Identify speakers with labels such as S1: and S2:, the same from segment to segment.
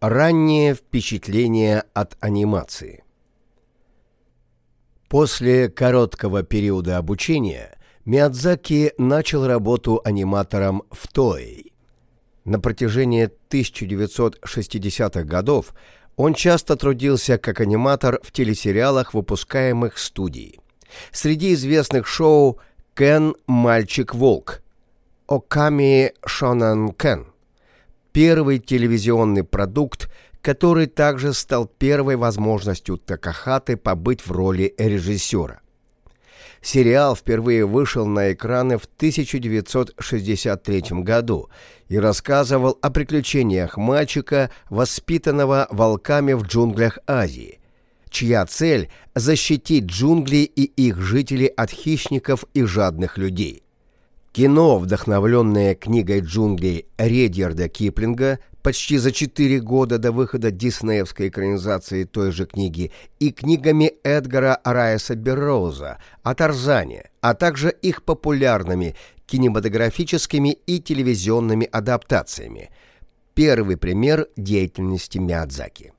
S1: Раннее впечатление от анимации После короткого периода обучения Миядзаки начал работу аниматором в Тоэй. На протяжении 1960-х годов он часто трудился как аниматор в телесериалах, выпускаемых студией. Среди известных шоу «Кен. Мальчик-волк», «Оками Шонан Кен», первый телевизионный продукт, который также стал первой возможностью Такахаты побыть в роли режиссера. Сериал впервые вышел на экраны в 1963 году и рассказывал о приключениях мальчика, воспитанного волками в джунглях Азии, чья цель – защитить джунгли и их жителей от хищников и жадных людей. Кино, вдохновленное книгой джунглей Редьярда Киплинга почти за четыре года до выхода диснеевской экранизации той же книги и книгами Эдгара Райса Берроуза о Тарзане, а также их популярными кинематографическими и телевизионными адаптациями. Первый пример деятельности Миядзаки.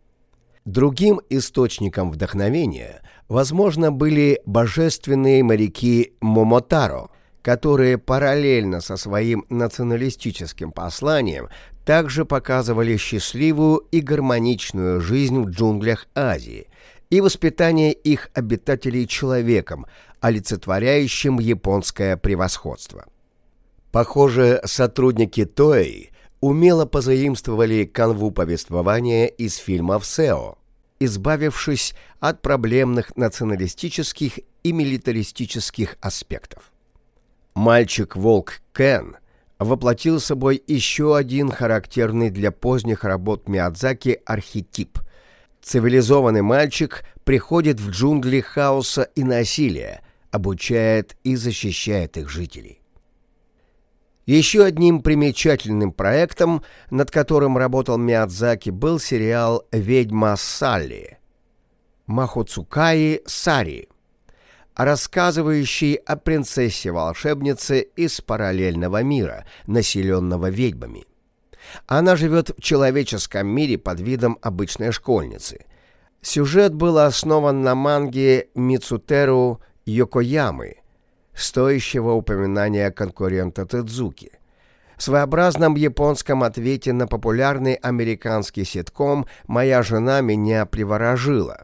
S1: Другим источником вдохновения, возможно, были божественные моряки Момотаро – которые параллельно со своим националистическим посланием также показывали счастливую и гармоничную жизнь в джунглях Азии и воспитание их обитателей человеком, олицетворяющим японское превосходство. Похоже, сотрудники Тоэй умело позаимствовали канву повествования из фильмов Сео, избавившись от проблемных националистических и милитаристических аспектов. Мальчик-волк Кен воплотил собой еще один характерный для поздних работ Миядзаки архетип. Цивилизованный мальчик приходит в джунгли хаоса и насилия, обучает и защищает их жителей. Еще одним примечательным проектом, над которым работал Миядзаки, был сериал «Ведьма Салли» Махоцукаи Сари – рассказывающий о принцессе-волшебнице из параллельного мира, населенного ведьмами. Она живет в человеческом мире под видом обычной школьницы. Сюжет был основан на манге Мицутеру Йокоямы, стоящего упоминания конкурента Тедзуки, своеобразном японском ответе на популярный американский ситком «Моя жена меня приворожила»,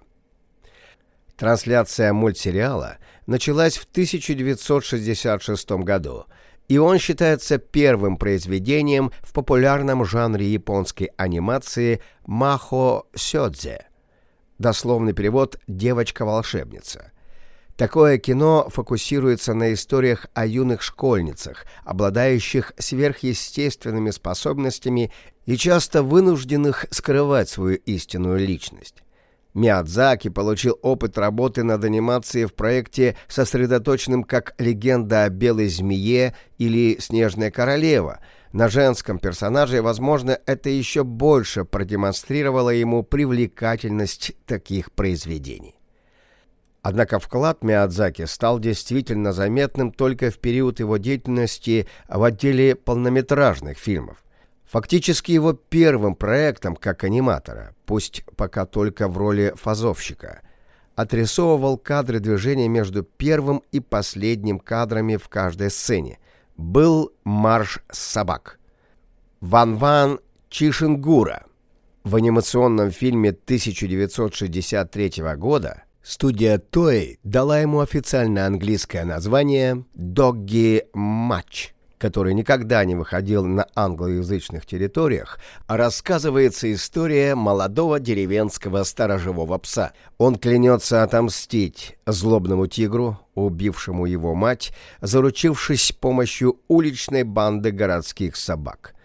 S1: Трансляция мультсериала началась в 1966 году, и он считается первым произведением в популярном жанре японской анимации «Махо Сёдзе». Дословный перевод «девочка-волшебница». Такое кино фокусируется на историях о юных школьницах, обладающих сверхъестественными способностями и часто вынужденных скрывать свою истинную личность. Миядзаки получил опыт работы над анимацией в проекте, сосредоточенном как «Легенда о белой змее» или «Снежная королева». На женском персонаже, возможно, это еще больше продемонстрировало ему привлекательность таких произведений. Однако вклад Миядзаки стал действительно заметным только в период его деятельности в отделе полнометражных фильмов. Фактически его первым проектом как аниматора, пусть пока только в роли фазовщика, отрисовывал кадры движения между первым и последним кадрами в каждой сцене, был «Марш собак». Ван-Ван Чишингура. В анимационном фильме 1963 года студия Toei дала ему официальное английское название «Doggy Match» который никогда не выходил на англоязычных территориях, рассказывается история молодого деревенского сторожевого пса. Он клянется отомстить злобному тигру, убившему его мать, заручившись помощью уличной банды городских собак.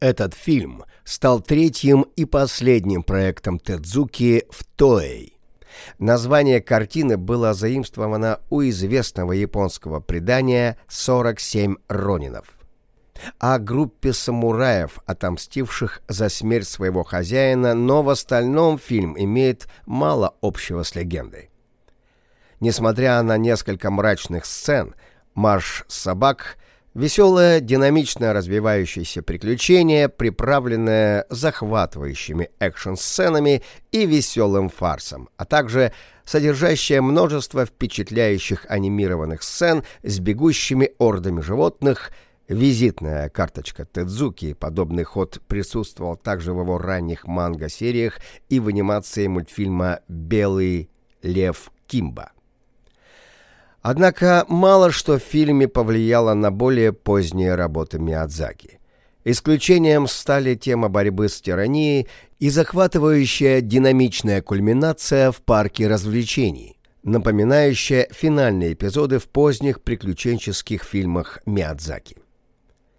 S1: Этот фильм стал третьим и последним проектом Тедзуки в Тоэй. Название картины было заимствовано у известного японского предания «47 ронинов» о группе самураев, отомстивших за смерть своего хозяина, но в остальном фильм имеет мало общего с легендой. Несмотря на несколько мрачных сцен, «Марш собак» Веселое, динамично развивающееся приключение, приправленное захватывающими экшн-сценами и веселым фарсом, а также содержащее множество впечатляющих анимированных сцен с бегущими ордами животных, визитная карточка Тедзуки, подобный ход присутствовал также в его ранних манго-сериях и в анимации мультфильма «Белый лев Кимба». Однако мало что в фильме повлияло на более поздние работы Миядзаки. Исключением стали тема борьбы с тиранией и захватывающая динамичная кульминация в парке развлечений, напоминающая финальные эпизоды в поздних приключенческих фильмах Миядзаки.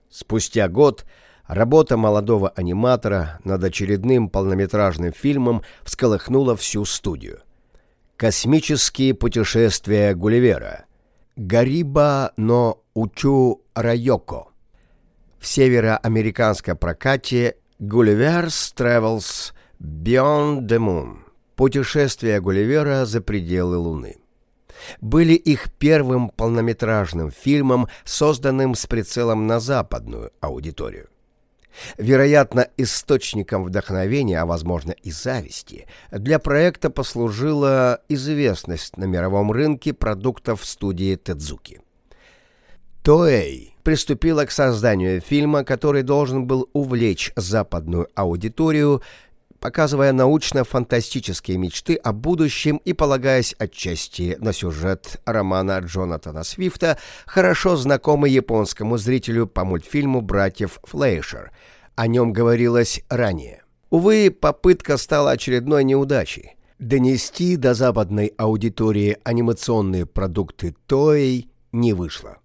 S1: Спустя год работа молодого аниматора над очередным полнометражным фильмом всколыхнула всю студию. Космические путешествия Гулливера. Гариба но Учу Райоко. В североамериканской прокате Gulliver's Travels Beyond the Moon. Путешествия Гулливера за пределы Луны. Были их первым полнометражным фильмом, созданным с прицелом на западную аудиторию. Вероятно, источником вдохновения, а возможно и зависти, для проекта послужила известность на мировом рынке продуктов студии Тедзуки. Тоэй приступила к созданию фильма, который должен был увлечь западную аудиторию показывая научно-фантастические мечты о будущем и полагаясь отчасти на сюжет романа Джонатана Свифта, хорошо знакомый японскому зрителю по мультфильму «Братьев Флейшер». О нем говорилось ранее. Увы, попытка стала очередной неудачей. Донести до западной аудитории анимационные продукты Тоей не вышло.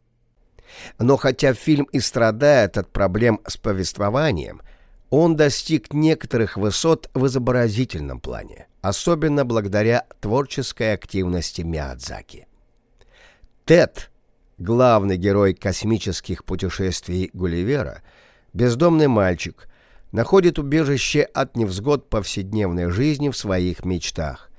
S1: Но хотя фильм и страдает от проблем с повествованием – он достиг некоторых высот в изобразительном плане, особенно благодаря творческой активности Миядзаки. Тед, главный герой космических путешествий Гулливера, бездомный мальчик, находит убежище от невзгод повседневной жизни в своих мечтах.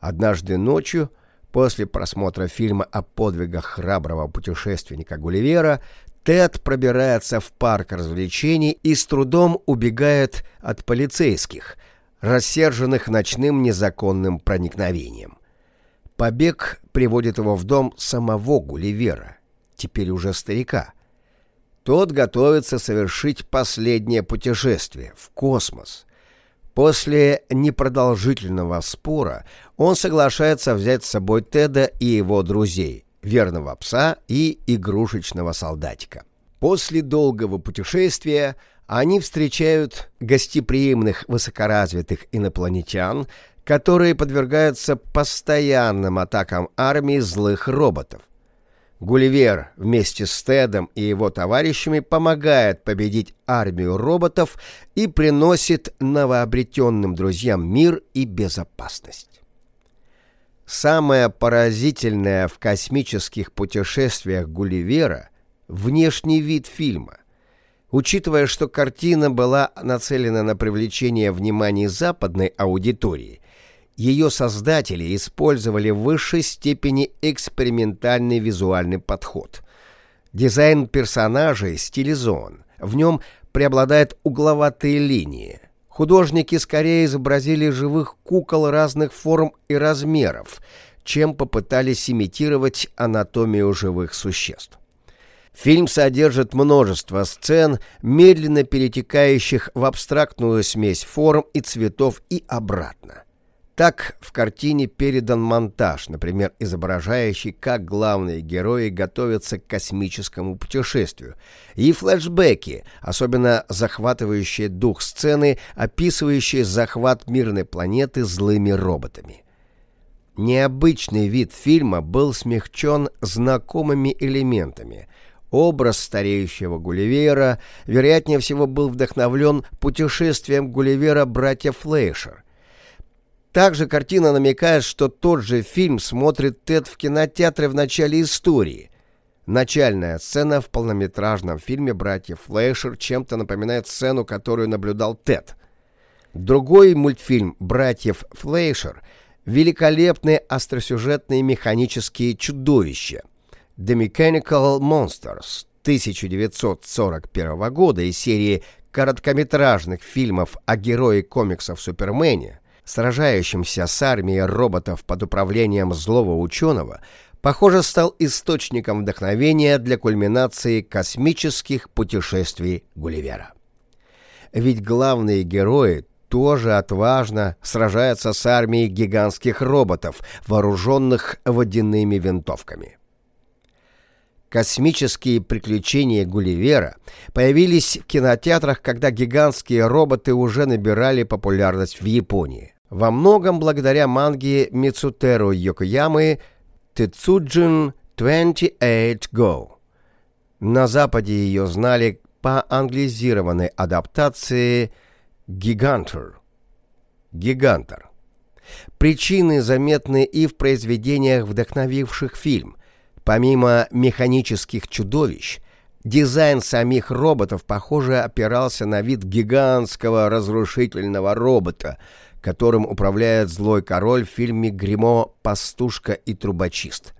S1: Однажды ночью, после просмотра фильма о подвигах храброго путешественника Гулливера, Тед пробирается в парк развлечений и с трудом убегает от полицейских, рассерженных ночным незаконным проникновением. Побег приводит его в дом самого Гулливера, теперь уже старика. Тот готовится совершить последнее путешествие в космос. После непродолжительного спора он соглашается взять с собой Теда и его друзей, верного пса и игрушечного солдатика. После долгого путешествия они встречают гостеприимных высокоразвитых инопланетян, которые подвергаются постоянным атакам армии злых роботов. Гулливер вместе с Тедом и его товарищами помогает победить армию роботов и приносит новообретенным друзьям мир и безопасность. Самое поразительное в космических путешествиях Гулливера – внешний вид фильма. Учитывая, что картина была нацелена на привлечение внимания западной аудитории, ее создатели использовали в высшей степени экспериментальный визуальный подход. Дизайн персонажей стилизован, в нем преобладают угловатые линии – Художники скорее изобразили живых кукол разных форм и размеров, чем попытались имитировать анатомию живых существ. Фильм содержит множество сцен, медленно перетекающих в абстрактную смесь форм и цветов и обратно. Так в картине передан монтаж, например, изображающий, как главные герои готовятся к космическому путешествию, и флешбеки, особенно захватывающие дух сцены, описывающие захват мирной планеты злыми роботами. Необычный вид фильма был смягчен знакомыми элементами. Образ стареющего Гулливера, вероятнее всего, был вдохновлен путешествием Гулливера братья Флейшер – также картина намекает, что тот же фильм смотрит Тед в кинотеатре в начале истории. Начальная сцена в полнометражном фильме «Братьев Флэшер» чем-то напоминает сцену, которую наблюдал Тед. Другой мультфильм «Братьев Флэшер» — великолепные остросюжетные механические чудовища. The Mechanical Monsters 1941 года из серии короткометражных фильмов о герое комиксов Супермене, сражающемся с армией роботов под управлением злого ученого, похоже, стал источником вдохновения для кульминации космических путешествий Гулливера. Ведь главные герои тоже отважно сражаются с армией гигантских роботов, вооруженных водяными винтовками. Космические приключения Гулливера появились в кинотеатрах, когда гигантские роботы уже набирали популярность в Японии. Во многом благодаря манге Мицутеру Йокоямы «Тецуджин 28 Go». На Западе ее знали по англизированной адаптации «Гигантер». «Гигантер». Причины заметны и в произведениях, вдохновивших фильм. Помимо механических чудовищ, дизайн самих роботов, похоже, опирался на вид гигантского разрушительного робота, которым управляет злой король в фильме «Гримо. Пастушка и трубочист».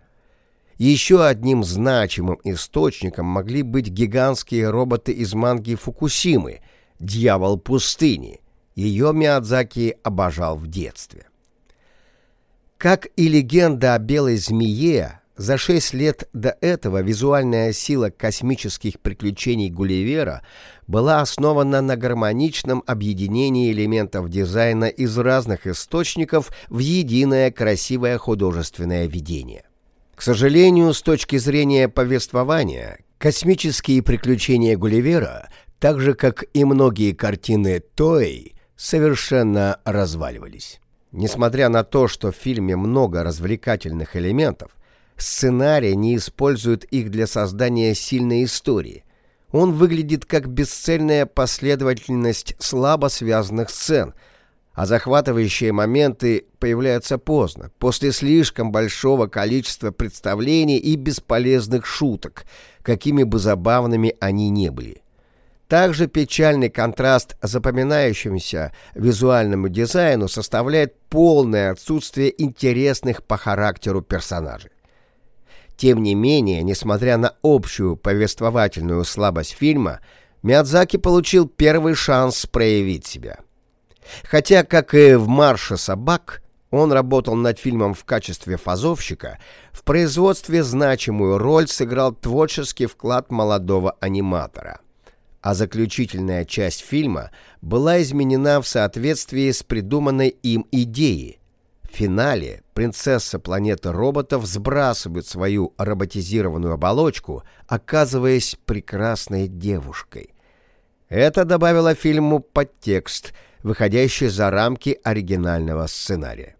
S1: Еще одним значимым источником могли быть гигантские роботы из манги Фукусимы «Дьявол пустыни». Ее Миядзаки обожал в детстве. Как и легенда о белой змее, за шесть лет до этого визуальная сила космических приключений Гулливера была основана на гармоничном объединении элементов дизайна из разных источников в единое красивое художественное видение. К сожалению, с точки зрения повествования, космические приключения Гулливера, так же как и многие картины Той, совершенно разваливались. Несмотря на то, что в фильме много развлекательных элементов, Сценарий не использует их для создания сильной истории. Он выглядит как бесцельная последовательность слабо связанных сцен, а захватывающие моменты появляются поздно, после слишком большого количества представлений и бесполезных шуток, какими бы забавными они ни были. Также печальный контраст запоминающемуся визуальному дизайну составляет полное отсутствие интересных по характеру персонажей. Тем не менее, несмотря на общую повествовательную слабость фильма, Миядзаки получил первый шанс проявить себя. Хотя, как и в «Марше собак», он работал над фильмом в качестве фазовщика, в производстве значимую роль сыграл творческий вклад молодого аниматора. А заключительная часть фильма была изменена в соответствии с придуманной им идеей, в финале принцесса планеты роботов сбрасывает свою роботизированную оболочку, оказываясь прекрасной девушкой. Это добавило фильму подтекст, выходящий за рамки оригинального сценария.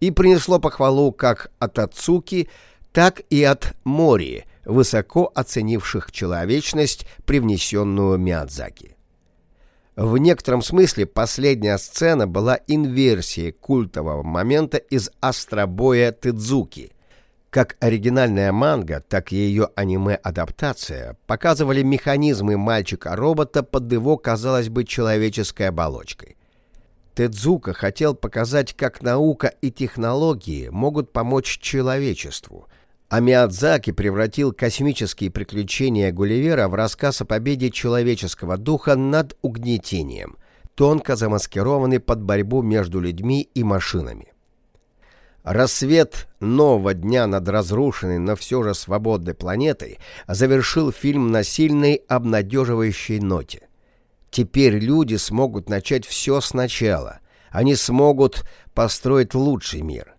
S1: И принесло похвалу как от Ацуки, так и от Мори, высоко оценивших человечность, привнесенную Миядзаки. В некотором смысле последняя сцена была инверсией культового момента из «Астробоя Тедзуки». Как оригинальная манга, так и ее аниме-адаптация показывали механизмы мальчика-робота под его, казалось бы, человеческой оболочкой. Тедзука хотел показать, как наука и технологии могут помочь человечеству, а Миядзаки превратил космические приключения Гулливера в рассказ о победе человеческого духа над угнетением, тонко замаскированный под борьбу между людьми и машинами. Рассвет нового дня над разрушенной, но все же свободной планетой завершил фильм на сильной, обнадеживающей ноте. Теперь люди смогут начать все сначала. Они смогут построить лучший мир.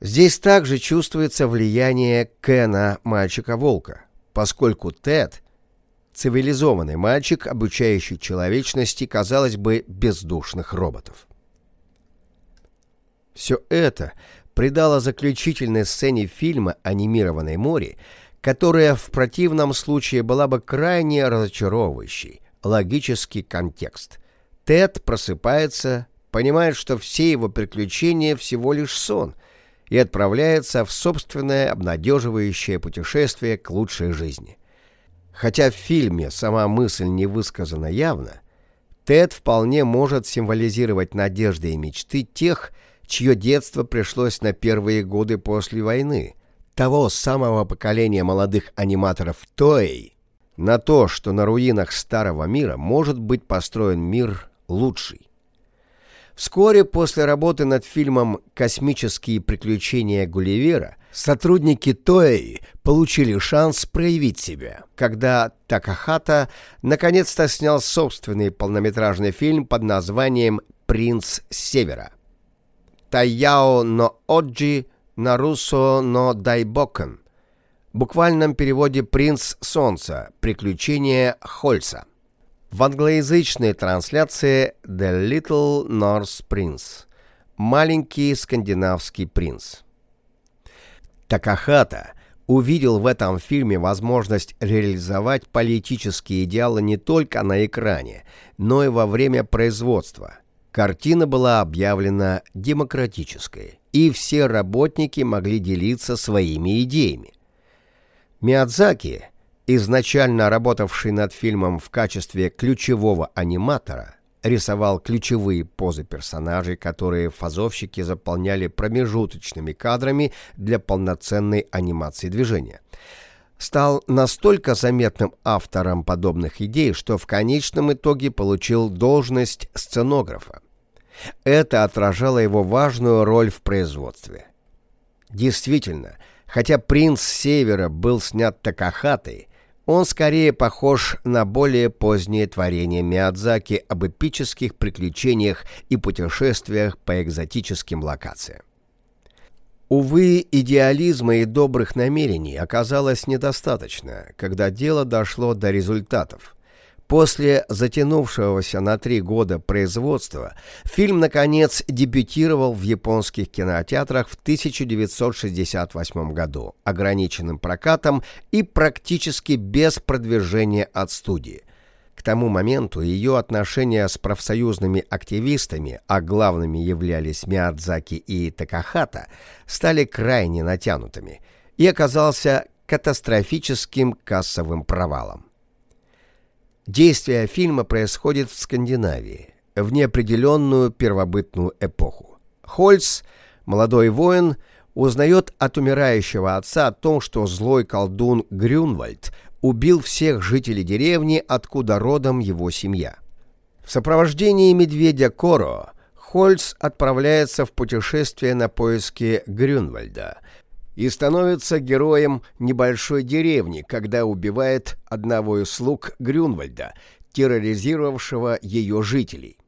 S1: Здесь также чувствуется влияние Кена мальчика-волка, поскольку Тед — цивилизованный мальчик, обучающий человечности, казалось бы, бездушных роботов. Все это придало заключительной сцене фильма «Анимированной море», которая в противном случае была бы крайне разочаровывающей, логический контекст. Тед просыпается, понимает, что все его приключения всего лишь сон — и отправляется в собственное обнадеживающее путешествие к лучшей жизни. Хотя в фильме сама мысль не высказана явно, Тед вполне может символизировать надежды и мечты тех, чье детство пришлось на первые годы после войны, того самого поколения молодых аниматоров Тоэй, на то, что на руинах старого мира может быть построен мир лучший. Вскоре после работы над фильмом «Космические приключения Гулливера» сотрудники Тоэй получили шанс проявить себя, когда Такахата наконец-то снял собственный полнометражный фильм под названием «Принц Севера». «太陽の王子 ホルスの大冒険» в буквальном переводе «Принц Солнца. Приключения Хольса». В англоязычной трансляции «The Little Norse Prince» – «Маленький скандинавский принц». Такахата увидел в этом фильме возможность реализовать политические идеалы не только на экране, но и во время производства. Картина была объявлена демократической, и все работники могли делиться своими идеями. Миядзаки – изначально работавший над фильмом в качестве ключевого аниматора, рисовал ключевые позы персонажей, которые фазовщики заполняли промежуточными кадрами для полноценной анимации движения. Стал настолько заметным автором подобных идей, что в конечном итоге получил должность сценографа. Это отражало его важную роль в производстве. Действительно, хотя «Принц Севера» был снят Такахатой, он скорее похож на более позднее творение Миядзаки об эпических приключениях и путешествиях по экзотическим локациям. Увы, идеализма и добрых намерений оказалось недостаточно, когда дело дошло до результатов. После затянувшегося на три года производства фильм, наконец, дебютировал в японских кинотеатрах в 1968 году, ограниченным прокатом и практически без продвижения от студии. К тому моменту ее отношения с профсоюзными активистами, а главными являлись Миядзаки и Такахата, стали крайне натянутыми и оказался катастрофическим кассовым провалом. Действие фильма происходит в Скандинавии, в неопределенную первобытную эпоху. Хольц, молодой воин, узнает от умирающего отца о том, что злой колдун Грюнвальд убил всех жителей деревни, откуда родом его семья. В сопровождении медведя Коро Хольц отправляется в путешествие на поиски Грюнвальда, и становится героем небольшой деревни, когда убивает одного из слуг Грюнвальда, терроризировавшего ее жителей.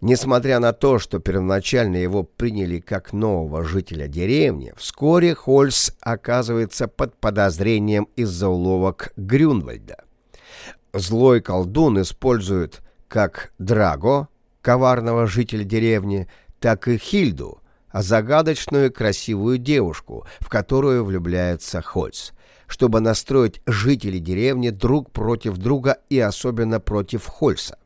S1: Несмотря на то, что первоначально его приняли как нового жителя деревни, вскоре Хольс оказывается под подозрением из-за уловок Грюнвальда. Злой колдун использует как Драго, коварного жителя деревни, так и Хильду, а загадочную красивую девушку, в которую влюбляется Хольц, чтобы настроить жителей деревни друг против друга и особенно против Хольса.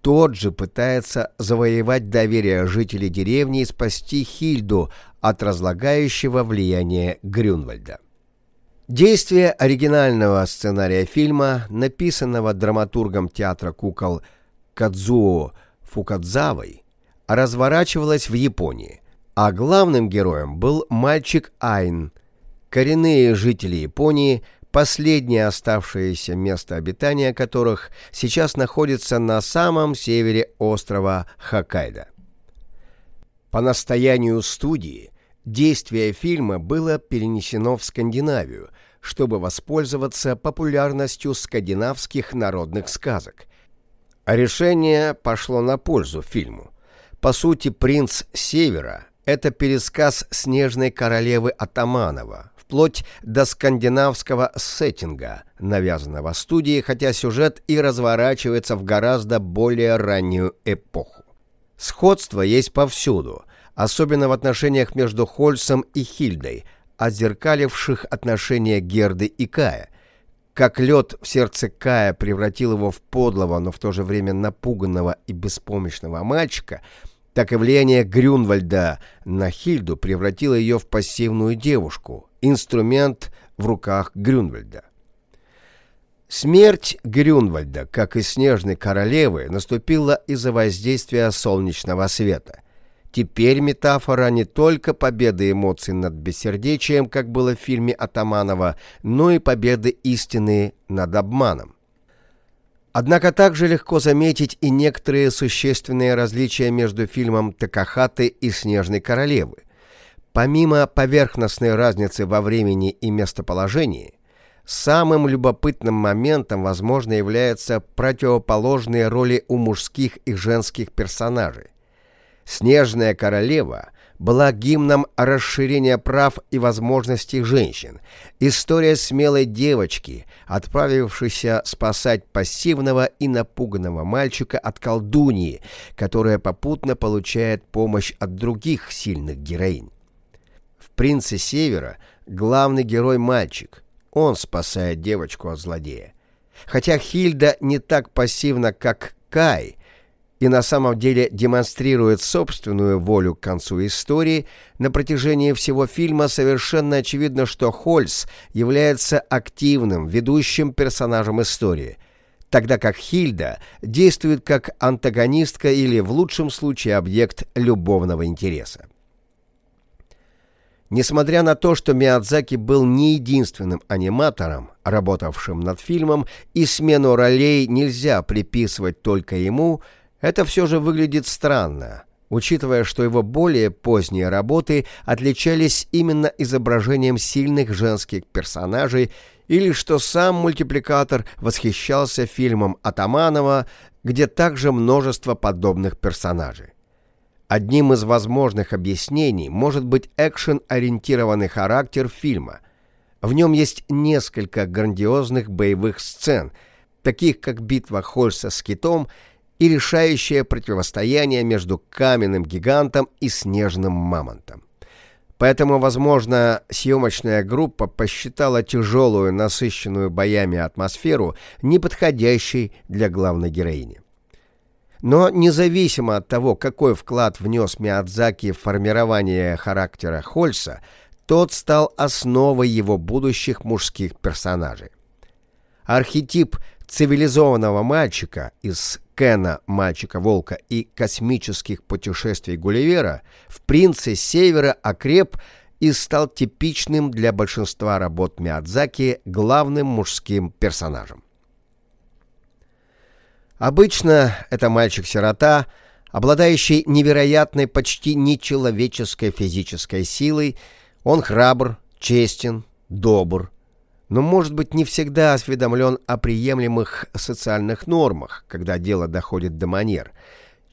S1: Тот же пытается завоевать доверие жителей деревни и спасти Хильду от разлагающего влияния Грюнвальда. Действие оригинального сценария фильма, написанного драматургом театра кукол Кадзуо Фукадзавой, разворачивалось в Японии, а главным героем был мальчик Айн. Коренные жители Японии, последнее оставшееся место обитания которых сейчас находится на самом севере острова Хоккайдо. По настоянию студии действие фильма было перенесено в Скандинавию, чтобы воспользоваться популярностью скандинавских народных сказок. А решение пошло на пользу фильму. По сути, принц Севера это пересказ «Снежной королевы Атаманова», вплоть до скандинавского сеттинга, навязанного студией, хотя сюжет и разворачивается в гораздо более раннюю эпоху. Сходство есть повсюду, особенно в отношениях между Хольсом и Хильдой, отзеркаливших отношения Герды и Кая. Как лед в сердце Кая превратил его в подлого, но в то же время напуганного и беспомощного мальчика – так и влияние Грюнвальда на Хильду превратило ее в пассивную девушку, инструмент в руках Грюнвальда. Смерть Грюнвальда, как и Снежной Королевы, наступила из-за воздействия солнечного света. Теперь метафора не только победы эмоций над бессердечием, как было в фильме Атаманова, но и победы истины над обманом. Однако также легко заметить и некоторые существенные различия между фильмом «Такахаты» и «Снежной королевы». Помимо поверхностной разницы во времени и местоположении, самым любопытным моментом, возможно, являются противоположные роли у мужских и женских персонажей. «Снежная королева» была гимном расширения прав и возможностей женщин, история смелой девочки, отправившейся спасать пассивного и напуганного мальчика от колдуньи, которая попутно получает помощь от других сильных героинь. В «Принце Севера» главный герой мальчик, он спасает девочку от злодея. Хотя Хильда не так пассивна, как Кай – и на самом деле демонстрирует собственную волю к концу истории, на протяжении всего фильма совершенно очевидно, что Хольс является активным, ведущим персонажем истории, тогда как Хильда действует как антагонистка или, в лучшем случае, объект любовного интереса. Несмотря на то, что Миядзаки был не единственным аниматором, работавшим над фильмом, и смену ролей нельзя приписывать только ему – это все же выглядит странно, учитывая, что его более поздние работы отличались именно изображением сильных женских персонажей или что сам мультипликатор восхищался фильмом Атаманова, где также множество подобных персонажей. Одним из возможных объяснений может быть экшен-ориентированный характер фильма. В нем есть несколько грандиозных боевых сцен, таких как битва Хольса с китом – и решающее противостояние между каменным гигантом и снежным мамонтом. Поэтому, возможно, съемочная группа посчитала тяжелую, насыщенную боями атмосферу неподходящей для главной героини. Но независимо от того, какой вклад внес Миядзаки в формирование характера Хольса, тот стал основой его будущих мужских персонажей. Архетип цивилизованного мальчика из Кена «Мальчика-волка» и космических путешествий Гулливера в «Принце Севера» окреп и стал типичным для большинства работ Миядзаки главным мужским персонажем. Обычно это мальчик-сирота, обладающий невероятной, почти нечеловеческой физической силой, он храбр, честен, добр, но, может быть, не всегда осведомлен о приемлемых социальных нормах, когда дело доходит до манер.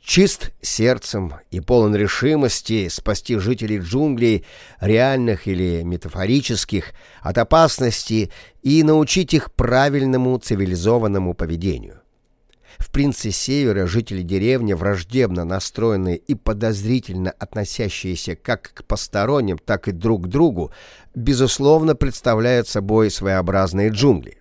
S1: Чист сердцем и полон решимости спасти жителей джунглей, реальных или метафорических, от опасности и научить их правильному цивилизованному поведению. В «Принце Севера» жители деревни, враждебно настроенные и подозрительно относящиеся как к посторонним, так и друг к другу, безусловно, представляют собой своеобразные джунгли.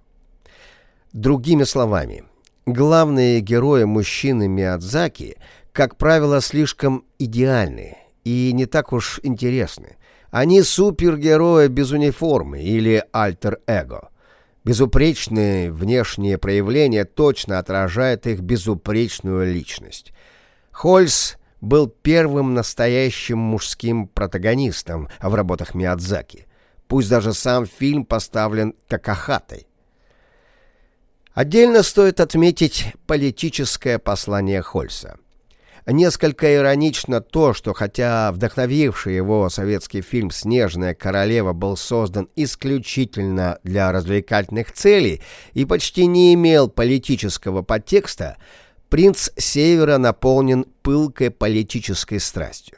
S1: Другими словами, главные герои мужчины Миядзаки, как правило, слишком идеальны и не так уж интересны. Они супергерои без униформы или альтер-эго – Безупречные внешние проявления точно отражают их безупречную личность. Хольс был первым настоящим мужским протагонистом в работах Миядзаки. Пусть даже сам фильм поставлен какахатой. Отдельно стоит отметить политическое послание Хольса – Несколько иронично то, что хотя вдохновивший его советский фильм «Снежная королева» был создан исключительно для развлекательных целей и почти не имел политического подтекста, «Принц Севера» наполнен пылкой политической страстью.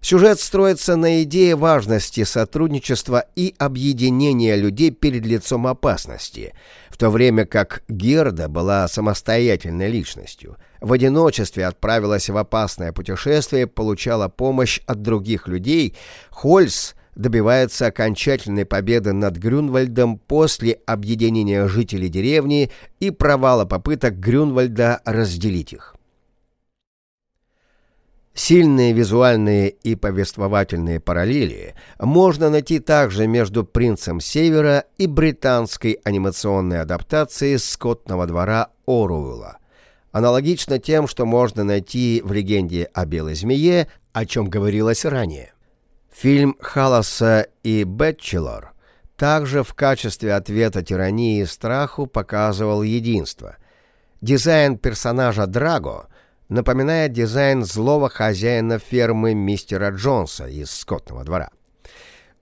S1: Сюжет строится на идее важности сотрудничества и объединения людей перед лицом опасности, в то время как Герда была самостоятельной личностью. В одиночестве отправилась в опасное путешествие, получала помощь от других людей. Хольс добивается окончательной победы над Грюнвальдом после объединения жителей деревни и провала попыток Грюнвальда разделить их. Сильные визуальные и повествовательные параллели можно найти также между «Принцем Севера» и британской анимационной адаптацией «Скотного двора» Оруэлла. Аналогично тем, что можно найти в «Легенде о белой змее», о чем говорилось ранее. Фильм Халласа и Бэтчелор также в качестве ответа тирании и страху показывал единство. Дизайн персонажа Драго напоминает дизайн злого хозяина фермы мистера Джонса из скотного двора.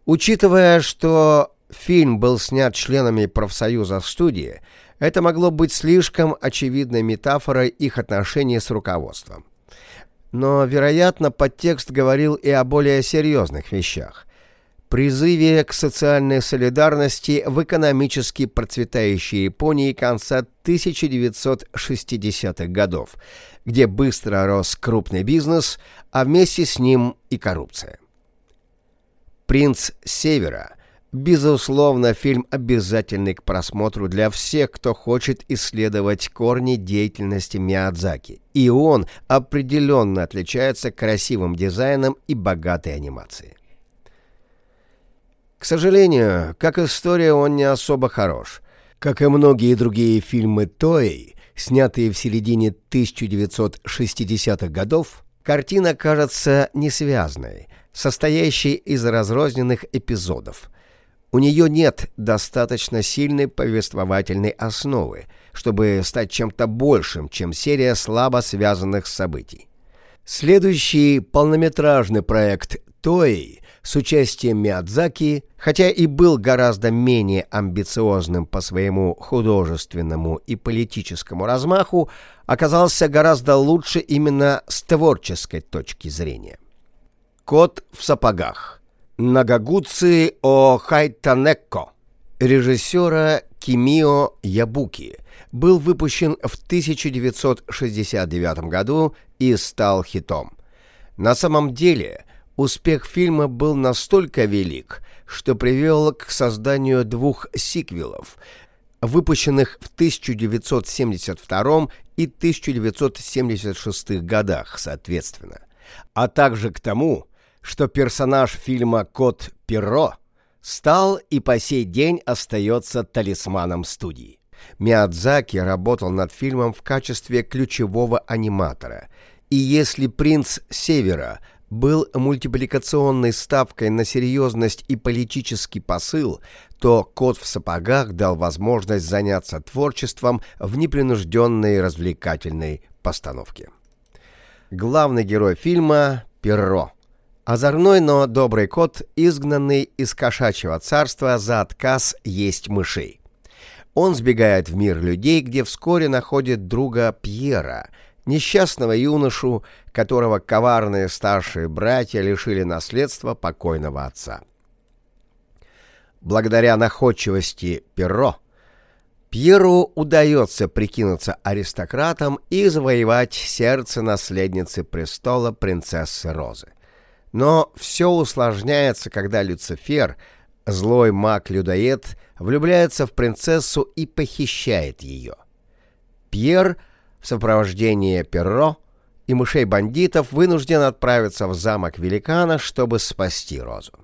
S1: Учитывая, что фильм был снят членами профсоюза студии, это могло быть слишком очевидной метафорой их отношений с руководством. Но, вероятно, подтекст говорил и о более серьезных вещах. Призыве к социальной солидарности в экономически процветающей Японии конца 1960-х годов, где быстро рос крупный бизнес, а вместе с ним и коррупция. «Принц Севера» Безусловно, фильм обязательный к просмотру для всех, кто хочет исследовать корни деятельности Миядзаки. И он определенно отличается красивым дизайном и богатой анимацией. Сожалению, как история он не особо хорош. Как и многие другие фильмы Тоей, снятые в середине 1960-х годов, картина кажется несвязной, состоящей из разрозненных эпизодов – у нее нет достаточно сильной повествовательной основы, чтобы стать чем-то большим, чем серия слабо связанных событий. Следующий полнометражный проект «Тои» с участием Миядзаки, хотя и был гораздо менее амбициозным по своему художественному и политическому размаху, оказался гораздо лучше именно с творческой точки зрения. «Кот в сапогах» Нагагуци о Хайтанекко режиссера Кимио Ябуки был выпущен в 1969 году и стал хитом. На самом деле, успех фильма был настолько велик, что привел к созданию двух сиквелов, выпущенных в 1972 и 1976 годах, соответственно, а также к тому, что персонаж фильма «Кот Перро» стал и по сей день остается талисманом студии. Миядзаки работал над фильмом в качестве ключевого аниматора, и если «Принц Севера» был мультипликационной ставкой на серьезность и политический посыл, то «Кот в сапогах» дал возможность заняться творчеством в непринужденной развлекательной постановке. Главный герой фильма — Перро. Озорной, но добрый кот, изгнанный из кошачьего царства за отказ есть мышей. Он сбегает в мир людей, где вскоре находит друга Пьера, несчастного юношу, которого коварные старшие братья лишили наследства покойного отца. Благодаря находчивости Перро, Пьеру удается прикинуться аристократом и завоевать сердце наследницы престола принцессы Розы. Но все усложняется, когда Люцифер, злой маг-людоед, влюбляется в принцессу и похищает ее. Пьер в сопровождении Перро и мышей-бандитов вынужден отправиться в замок великана, чтобы спасти Розу.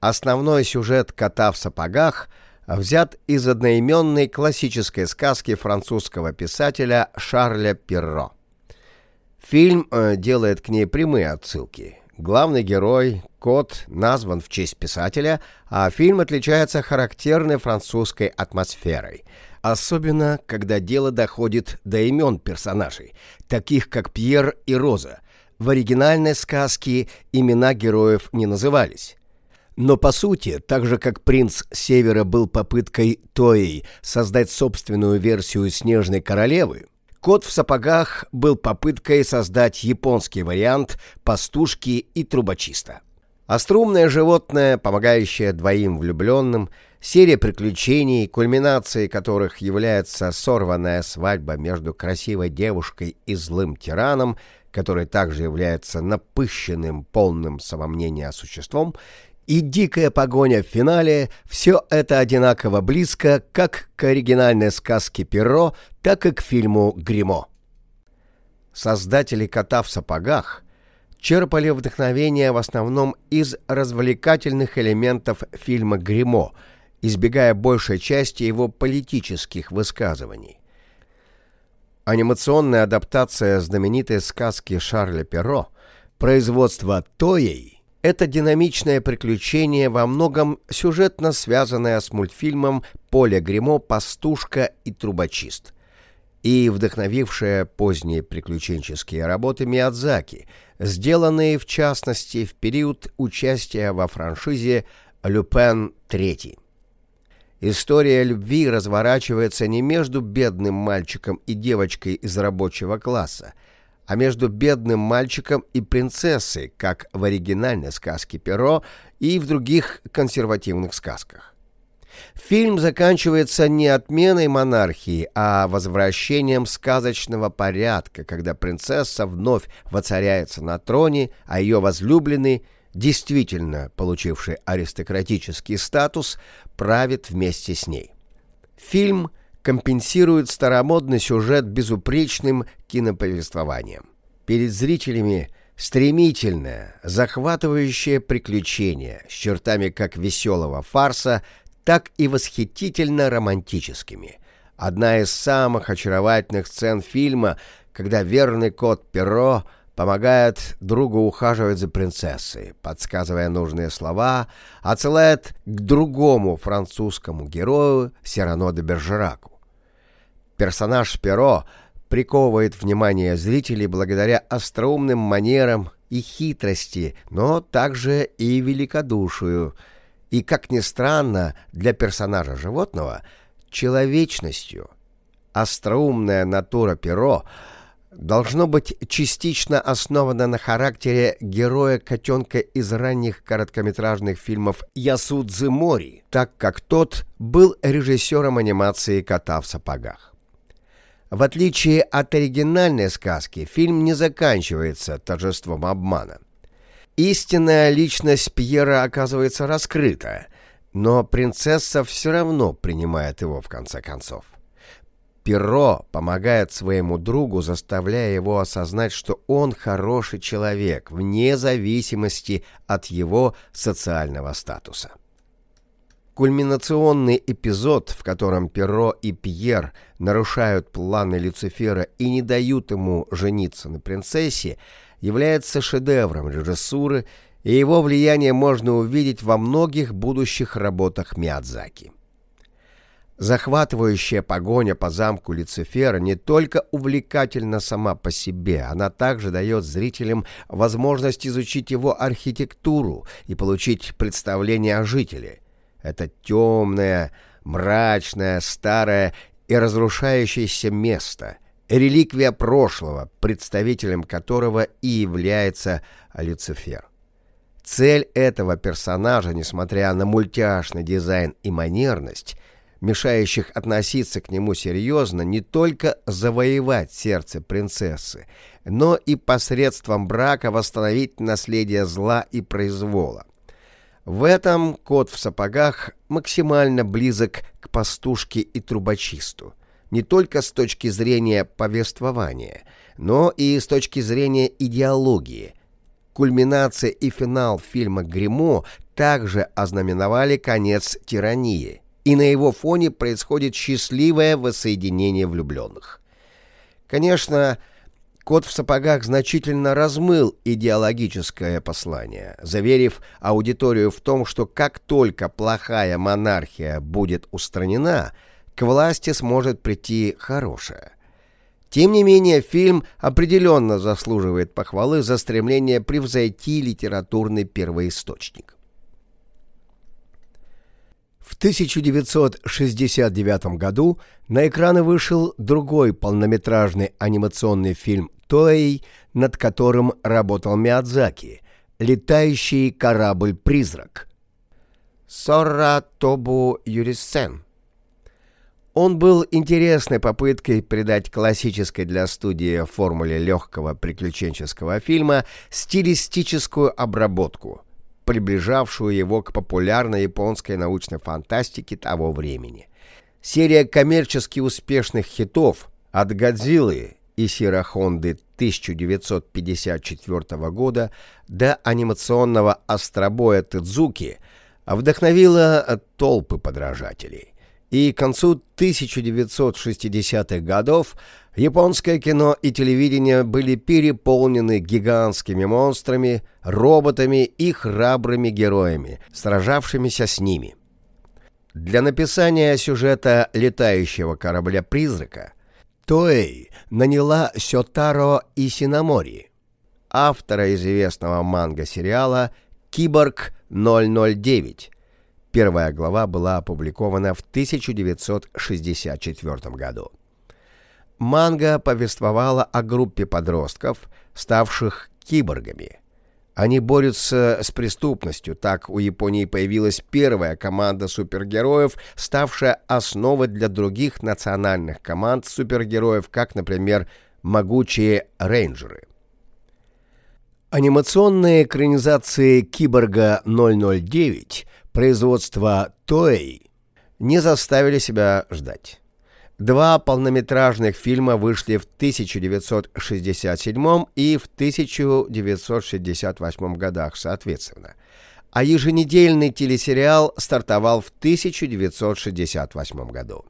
S1: Основной сюжет «Кота в сапогах» взят из одноименной классической сказки французского писателя Шарля Перро. Фильм э, делает к ней прямые отсылки. Главный герой, кот, назван в честь писателя, а фильм отличается характерной французской атмосферой. Особенно, когда дело доходит до имен персонажей, таких как Пьер и Роза. В оригинальной сказке имена героев не назывались. Но по сути, так же как «Принц Севера» был попыткой Тоей создать собственную версию «Снежной королевы», Кот в сапогах был попыткой создать японский вариант пастушки и трубочиста. Острумное животное, помогающее двоим влюбленным, серия приключений, кульминацией которых является сорванная свадьба между красивой девушкой и злым тираном, который также является напыщенным, полным самомнения существом, и дикая погоня в финале – все это одинаково близко как к оригинальной сказке Перро, так и к фильму «Гримо». Создатели «Кота в сапогах» черпали вдохновение в основном из развлекательных элементов фильма «Гримо», избегая большей части его политических высказываний. Анимационная адаптация знаменитой сказки Шарля Перро – Производство Тоей – это динамичное приключение, во многом сюжетно связанное с мультфильмом «Поле Гремо. Пастушка и трубочист» и вдохновившее поздние приключенческие работы Миядзаки, сделанные в частности в период участия во франшизе «Люпен III». История любви разворачивается не между бедным мальчиком и девочкой из рабочего класса, а между бедным мальчиком и принцессой, как в оригинальной сказке Перо и в других консервативных сказках. Фильм заканчивается не отменой монархии, а возвращением сказочного порядка, когда принцесса вновь воцаряется на троне, а ее возлюбленный – действительно получивший аристократический статус, правит вместе с ней. Фильм компенсирует старомодный сюжет безупречным киноповествованием. Перед зрителями стремительное, захватывающее приключение с чертами как веселого фарса, так и восхитительно романтическими. Одна из самых очаровательных сцен фильма, когда верный кот Перо – помогает другу ухаживать за принцессой, подсказывая нужные слова, отсылает к другому французскому герою Сирано де Бержераку. Персонаж Перо приковывает внимание зрителей благодаря остроумным манерам и хитрости, но также и великодушию, и, как ни странно, для персонажа животного — человечностью. Остроумная натура Перо — должно быть частично основано на характере героя-котенка из ранних короткометражных фильмов Ясудзы Мори, так как тот был режиссером анимации «Кота в сапогах». В отличие от оригинальной сказки, фильм не заканчивается торжеством обмана. Истинная личность Пьера оказывается раскрыта, но принцесса все равно принимает его в конце концов. Перо помогает своему другу, заставляя его осознать, что он хороший человек, вне зависимости от его социального статуса. Кульминационный эпизод, в котором Перо и Пьер нарушают планы Люцифера и не дают ему жениться на принцессе, является шедевром режиссуры, и его влияние можно увидеть во многих будущих работах Миядзаки. Захватывающая погоня по замку Люцифера не только увлекательна сама по себе, она также дает зрителям возможность изучить его архитектуру и получить представление о жителе. Это темное, мрачное, старое и разрушающееся место, реликвия прошлого, представителем которого и является Люцифер. Цель этого персонажа, несмотря на мультяшный дизайн и манерность, мешающих относиться к нему серьезно, не только завоевать сердце принцессы, но и посредством брака восстановить наследие зла и произвола. В этом кот в сапогах максимально близок к пастушке и трубочисту, не только с точки зрения повествования, но и с точки зрения идеологии. Кульминация и финал фильма «Гримо» также ознаменовали конец тирании – и на его фоне происходит счастливое воссоединение влюбленных. Конечно, Кот в сапогах значительно размыл идеологическое послание, заверив аудиторию в том, что как только плохая монархия будет устранена, к власти сможет прийти хорошая. Тем не менее, фильм определенно заслуживает похвалы за стремление превзойти литературный первоисточник. В 1969 году на экраны вышел другой полнометражный анимационный фильм «Тоэй», над которым работал Миядзаки «Летающий корабль-призрак». Сора Тобу Юрисен. Он был интересной попыткой придать классической для студии формуле легкого приключенческого фильма стилистическую обработку – приближавшую его к популярной японской научной фантастике того времени. Серия коммерчески успешных хитов от «Годзиллы» и «Сирахонды» 1954 года до анимационного «Остробоя Тедзуки» вдохновила толпы подражателей. И к концу 1960-х годов японское кино и телевидение были переполнены гигантскими монстрами, роботами и храбрыми героями, сражавшимися с ними. Для написания сюжета летающего корабля-призрака Тоэй наняла Сётаро Исинамори, автора известного манго-сериала «Киборг 009», Первая глава была опубликована в 1964 году. Манга повествовала о группе подростков, ставших киборгами. Они борются с преступностью. Так у Японии появилась первая команда супергероев, ставшая основой для других национальных команд супергероев, как, например, «Могучие рейнджеры». Анимационные экранизации «Киборга 009» производства Toei не заставили себя ждать. Два полнометражных фильма вышли в 1967 и в 1968 годах, соответственно, а еженедельный телесериал стартовал в 1968 году.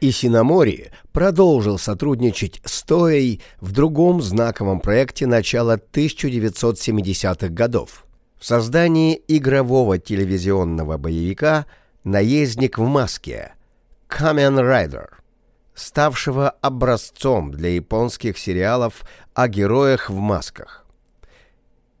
S1: И Синамори продолжил сотрудничать с Тоей в другом знаковом проекте начала 1970-х годов – в создании игрового телевизионного боевика «Наездник в маске» Kamen Rider, ставшего образцом для японских сериалов о героях в масках.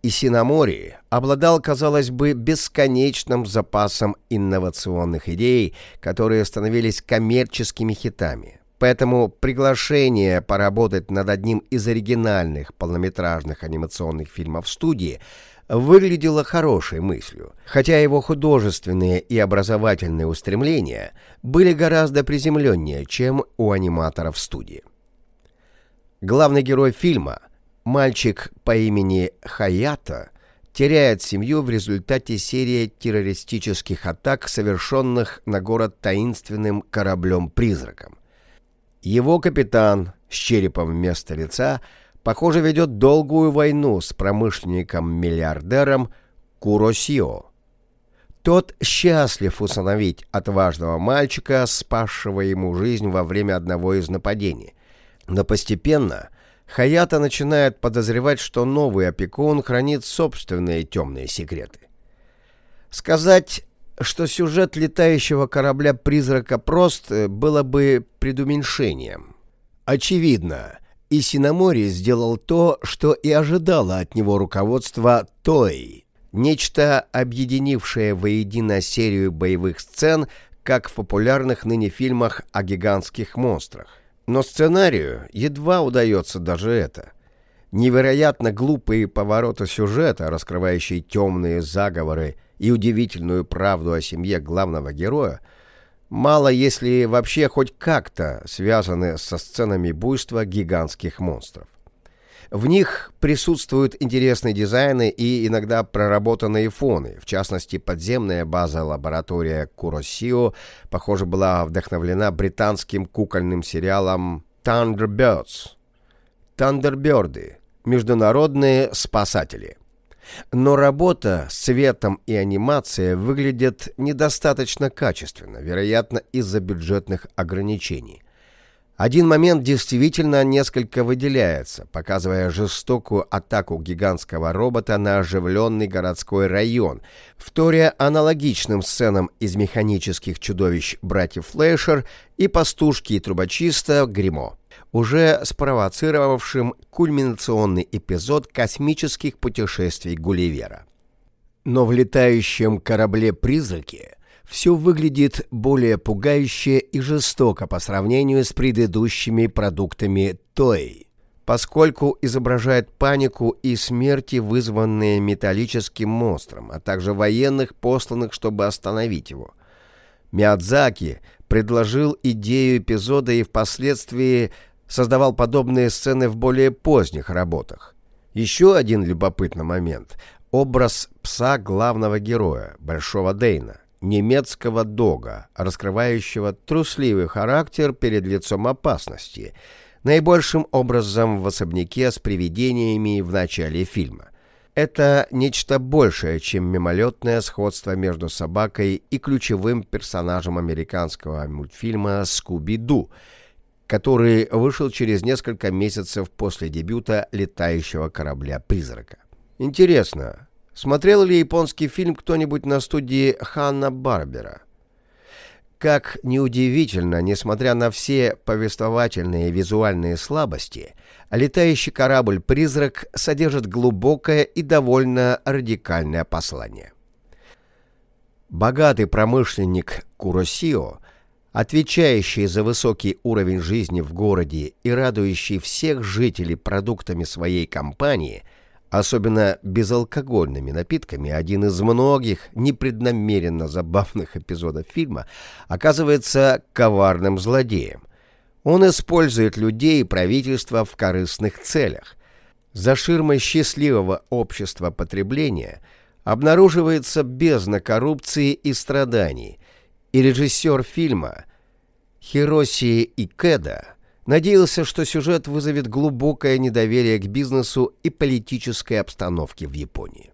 S1: Исинамори обладал, казалось бы, бесконечным запасом инновационных идей, которые становились коммерческими хитами. Поэтому приглашение поработать над одним из оригинальных полнометражных анимационных фильмов студии – выглядело хорошей мыслью, хотя его художественные и образовательные устремления были гораздо приземленнее, чем у аниматоров студии. Главный герой фильма, мальчик по имени Хаята, теряет семью в результате серии террористических атак, совершенных на город таинственным кораблем-призраком. Его капитан с черепом вместо лица – похоже, ведет долгую войну с промышленником-миллиардером Куросио. Тот счастлив усыновить отважного мальчика, спасшего ему жизнь во время одного из нападений. Но постепенно Хаята начинает подозревать, что новый опекун хранит собственные темные секреты. Сказать, что сюжет летающего корабля-призрака прост, было бы предуменьшением. Очевидно, и Синамори сделал то, что и ожидало от него руководство Той. Нечто, объединившее воедино серию боевых сцен, как в популярных ныне фильмах о гигантских монстрах. Но сценарию едва удается даже это. Невероятно глупые повороты сюжета, раскрывающие темные заговоры и удивительную правду о семье главного героя – мало если вообще хоть как-то связаны со сценами буйства гигантских монстров. В них присутствуют интересные дизайны и иногда проработанные фоны. В частности, подземная база-лаборатория Куросио, похоже, была вдохновлена британским кукольным сериалом Thunderbirds. Тандерберды – международные спасатели – но работа с цветом и анимацией выглядят недостаточно качественно, вероятно, из-за бюджетных ограничений. Один момент действительно несколько выделяется, показывая жестокую атаку гигантского робота на оживленный городской район, вторя аналогичным сценам из механических чудовищ братьев Флэшер и пастушки и трубочиста Гримо уже спровоцировавшим кульминационный эпизод космических путешествий Гулливера. Но в летающем корабле-призраке все выглядит более пугающе и жестоко по сравнению с предыдущими продуктами Той, поскольку изображает панику и смерти, вызванные металлическим монстром, а также военных, посланных, чтобы остановить его. Миядзаки предложил идею эпизода и впоследствии создавал подобные сцены в более поздних работах. Еще один любопытный момент – образ пса главного героя, Большого Дейна, немецкого дога, раскрывающего трусливый характер перед лицом опасности, наибольшим образом в особняке с привидениями в начале фильма. Это нечто большее, чем мимолетное сходство между собакой и ключевым персонажем американского мультфильма «Скуби-Ду», который вышел через несколько месяцев после дебюта летающего корабля-призрака. Интересно, смотрел ли японский фильм кто-нибудь на студии Ханна Барбера? Как неудивительно, несмотря на все повествовательные и визуальные слабости, летающий корабль-призрак содержит глубокое и довольно радикальное послание. Богатый промышленник Куросио, отвечающий за высокий уровень жизни в городе и радующий всех жителей продуктами своей компании – особенно безалкогольными напитками, один из многих непреднамеренно забавных эпизодов фильма, оказывается коварным злодеем. Он использует людей и правительство в корыстных целях. За ширмой счастливого общества потребления обнаруживается бездна коррупции и страданий, и режиссер фильма Хироси Икеда – Надеялся, что сюжет вызовет глубокое недоверие к бизнесу и политической обстановке в Японии.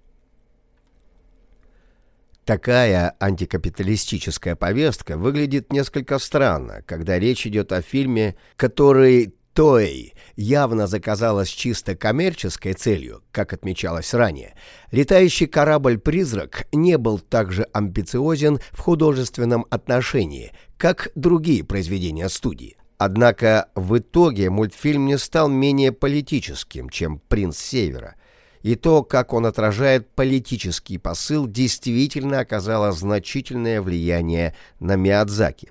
S1: Такая антикапиталистическая повестка выглядит несколько странно, когда речь идет о фильме, который Той явно заказалась чисто коммерческой целью, как отмечалось ранее. Летающий корабль-призрак не был так же амбициозен в художественном отношении, как другие произведения студии. Однако в итоге мультфильм не стал менее политическим, чем «Принц Севера», и то, как он отражает политический посыл, действительно оказало значительное влияние на Миядзаки.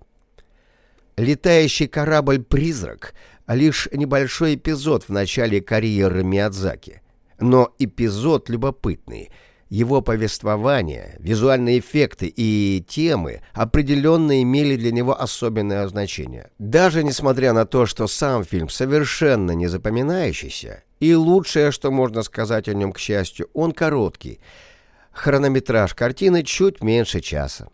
S1: «Летающий корабль-призрак» — лишь небольшой эпизод в начале карьеры Миядзаки, но эпизод любопытный — его повествование, визуальные эффекты и темы определенно имели для него особенное значение. Даже несмотря на то, что сам фильм совершенно не запоминающийся, и лучшее, что можно сказать о нем, к счастью, он короткий. Хронометраж картины чуть меньше часа.